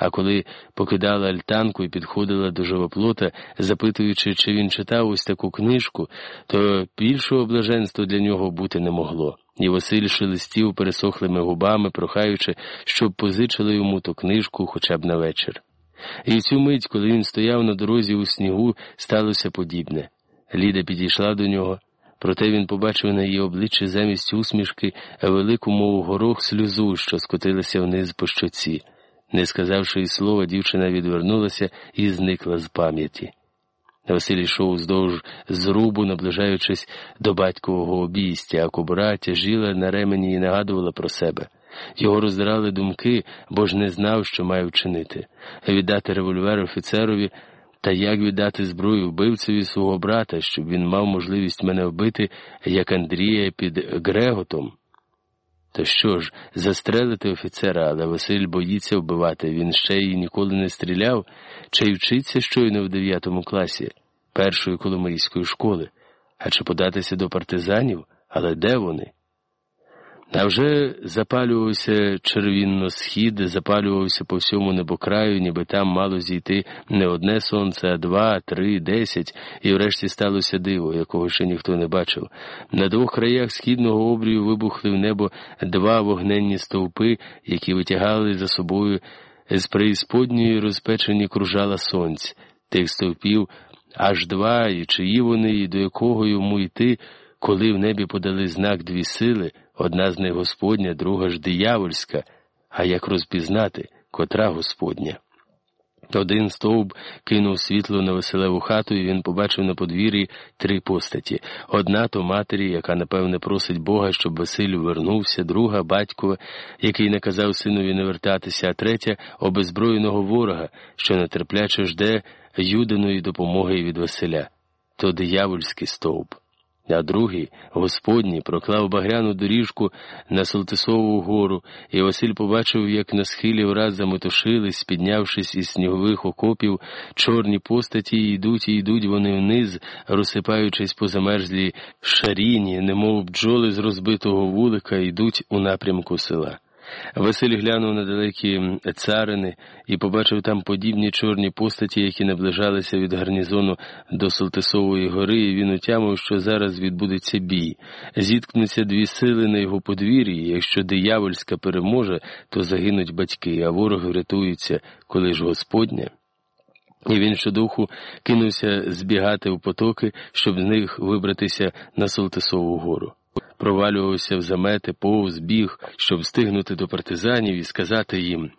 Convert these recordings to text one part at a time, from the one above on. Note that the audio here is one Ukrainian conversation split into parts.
А коли покидала альтанку і підходила до живоплота, запитуючи, чи він читав ось таку книжку, то більшого блаженства для нього бути не могло. І Василь шелестів пересохлими губами, прохаючи, щоб позичили йому ту книжку хоча б на вечір. І цю мить, коли він стояв на дорозі у снігу, сталося подібне. Ліда підійшла до нього, проте він побачив на її обличчі замість усмішки велику мову горох сльозу, що скотилася вниз по щоці. Не сказавши й слова, дівчина відвернулася і зникла з пам'яті. Василь йшов вздовж зрубу, наближаючись до батькового обійстя, а кобура тяжіла на ремені і нагадувала про себе. Його роздирали думки, бо ж не знав, що має вчинити віддати револьвер офіцерові та як віддати зброю вбивцеві свого брата, щоб він мав можливість мене вбити, як Андрія під Греготом. То що ж, застрелити офіцера, але Василь боїться вбивати, він ще й ніколи не стріляв, чи й вчиться щойно в дев'ятому класі першої коломийської школи, а чи податися до партизанів, але де вони? А вже запалювався червінно схід, запалювався по всьому небокраю, ніби там мало зійти не одне сонце, а два, три, десять, і врешті сталося диво, якого ще ніхто не бачив. На двох краях східного обрію вибухли в небо два вогненні стовпи, які витягали за собою з преісподньої розпечені кружала сонць. Тих стовпів аж два, і чиї вони, і до якого йому йти, коли в небі подали знак дві сили. Одна з них Господня, друга ж диявольська, а як розпізнати, котра Господня. Один стовб кинув світло на веселеву хату, і він побачив на подвір'ї три постаті. Одна то матері, яка, напевне, просить Бога, щоб Василь вернувся, друга батькова, який наказав синові не вертатися, а третя обезброєного ворога, що нетерпляче жде юдиної допомоги від Василя. То диявольський стовб а другий, Господній, проклав багряну доріжку на Солтисову гору, і Василь побачив, як на схилі враз заметушились, піднявшись із снігових окопів, чорні постаті йдуть і йдуть вони вниз, розсипаючись по замерзлій шаріні, немов бджоли з розбитого вулика, йдуть у напрямку села. Василь глянув на далекі царини і побачив там подібні чорні постаті, які наближалися від гарнізону до Солтисової гори, і він утямив, що зараз відбудеться бій. Зіткнуться дві сили на його подвір'ї. Якщо диявольська переможе, то загинуть батьки, а ворог врятується, коли ж Господня. І він щодуху кинувся збігати в потоки, щоб з них вибратися на Солтисову гору провалювався в замети, повз біг, щоб встигнути до партизанів і сказати їм,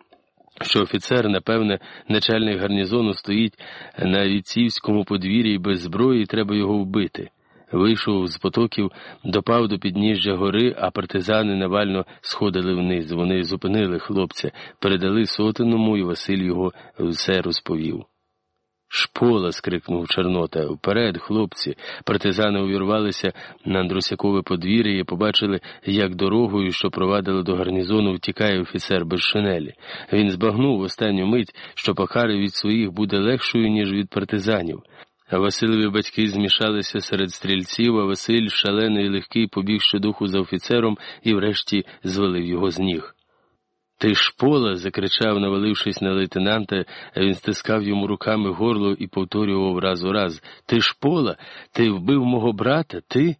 що офіцер, напевне, начальник гарнізону стоїть на віцівському подвір'ї без зброї, і треба його вбити. Вийшов з потоків, допав до підніжжя гори, а партизани навально сходили вниз. Вони зупинили хлопця, передали сотеному, і Василь його все розповів. Шпола. скрикнув Чорнота. Вперед, хлопці. Партизани увірвалися на Андрусякове подвір'я і побачили, як дорогою, що провадили до гарнізону, втікає офіцер без шинелі. Він збагнув останню мить, що покари від своїх буде легшою, ніж від партизанів. Василеві батьки змішалися серед стрільців, а Василь, шалений і легкий, побіг щодуху за офіцером і врешті звалив його з ніг. Ти шпола. закричав, навалившись на лейтенанта, він стискав йому руками горло і повторював раз у раз Ти шпола, ти вбив мого брата, ти?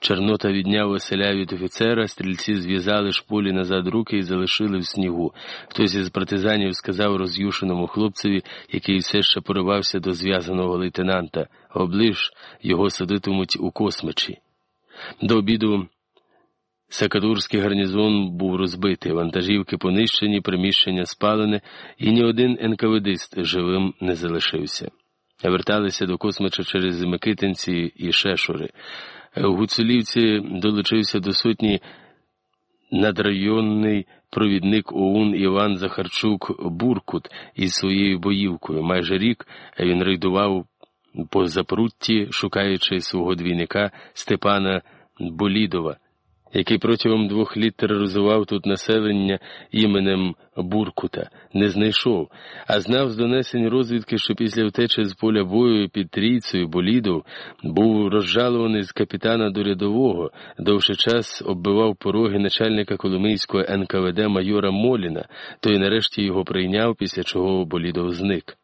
Чорнота відняв Василя від офіцера, стрільці зв'язали шполі назад руки і залишили в снігу. Хтось із партизанів сказав роз'юшеному хлопцеві, який все ще поривався до зв'язаного лейтенанта оближ його садитимуть у космичі. До обіду Сакадурський гарнізон був розбитий, вантажівки понищені, приміщення спалене, і ні один НКВДист живим не залишився. Верталися до космича через Микитинці і Шешури. У Гуцулівці долучився до сотні надрайонний провідник ОУН Іван Захарчук Буркут із своєю боївкою. Майже рік він рейдував по запрутті, шукаючи свого двійника Степана Болідова який протягом двох літ тероризував тут населення іменем Буркута, не знайшов, а знав з донесень розвідки, що після втечі з поля бою під трійцею болідов був розжалований з капітана до рядового, довший час оббивав пороги начальника Коломийського НКВД майора Моліна, той нарешті його прийняв, після чого болідов зник.